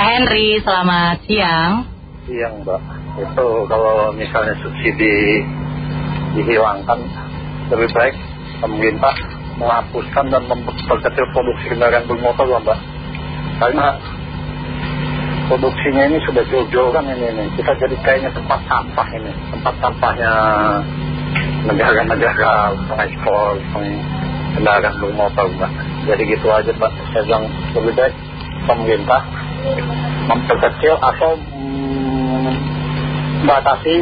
Pak Henry, selamat siang. Siang Mbak, itu kalau misalnya subsidi dihilangkan, lebih baik pemerintah menghapuskan dan memperkecil produksi kendaraan bermotor Mbak. Karena produksinya ini sudah jauh-jauh kan ini, ini. Kita jadi kayaknya tempat sampah ini, tempat sampahnya negara-negara pengekspor kendaraan bermotor Mbak. Jadi gitu aja Mbak, saya bilang lebih baik pemerintah memperkecil atau membatasi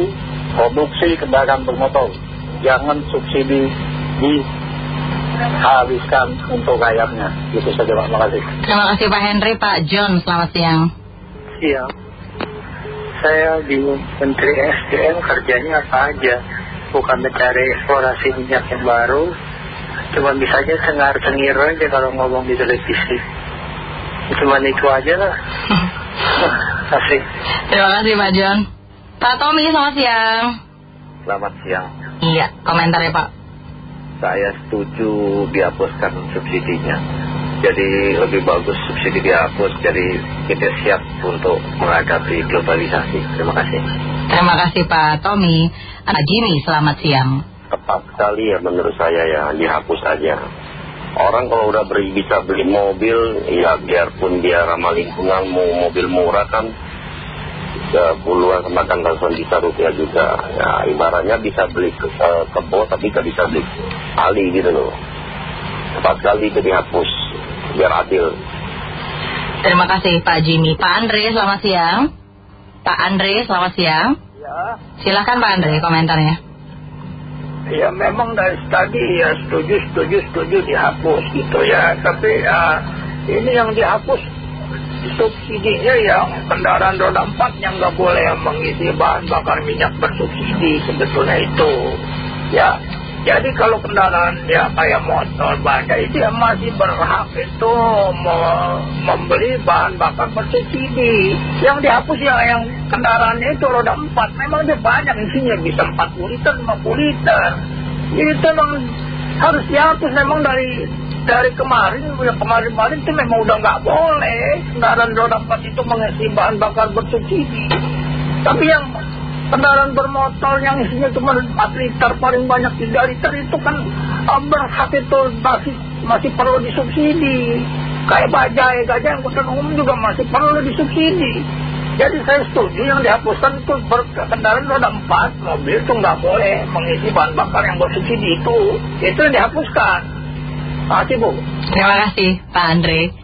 produksi kendaraan bermotor. Jangan subsidi dihabiskan untuk rakyatnya. Itu saja Pak, terima kasih. Terima kasih Pak Henry, Pak John, selamat siang. Siang. Saya di Menteri SDM kerjanya apa aja? Bukan mencari eksplorasi minyak yang baru, cuma bisa aja cengar-cengir aja kalau ngomong di televisi. Cuma itu aja lah. Terima kasih. Terima kasih Pak John. Pak Tommy, selamat siang. Selamat siang. Iya, komentar ya Pak. Saya setuju dihapuskan subsidinya. Jadi lebih bagus subsidi dihapus, jadi kita siap untuk menghadapi globalisasi. Terima kasih. Terima kasih Pak Tommy. Pak Jimmy, selamat siang. Tepat sekali ya menurut saya ya, dihapus saja. Orang kalau udah beri, bisa beli mobil, ya biarpun dia ramah lingkungan, mau mobil murah kan, ya puluhan semakan ratusan juta rupiah juga. Ya ibaratnya bisa beli ke, eh, kebo tapi gak bisa beli ali gitu loh. Tepat sekali itu dihapus, biar adil. Terima kasih Pak Jimmy. Pak Andre, selamat siang. Pak Andre, selamat siang. Ya, Silahkan Pak Andre komentarnya. Ya memang dari tadi ya setuju, setuju, setuju dihapus gitu ya. Tapi ya ini yang dihapus subsidinya yang kendaraan roda empat yang nggak boleh mengisi bahan bakar minyak bersubsidi sebetulnya itu. Ya, jadi kalau kendaraan ya kayak motor itu ya masih berhak itu me- membeli bahan bakar bersubsidi. Yang dihapus ya yang kendaraannya itu roda empat memang dia banyak isinya bisa 40 liter, 50 liter. Itu memang harus dihapus memang dari dari kemarin, ya kemarin-kemarin itu memang udah nggak boleh kendaraan roda empat itu mengisi bahan bakar bersubsidi. Tapi yang kendaraan bermotor yang isinya cuma 4 liter, paling banyak 3 liter itu kan eh, berhak itu masih, masih perlu disubsidi. Kayak bajai, gajah angkutan umum juga masih perlu disubsidi. Jadi saya setuju yang dihapuskan itu berkendaraan roda 4, mobil itu nggak boleh mengisi bahan bakar yang bersubsidi itu. Itu yang dihapuskan. Terima kasih Bu. Terima kasih Pak Andre.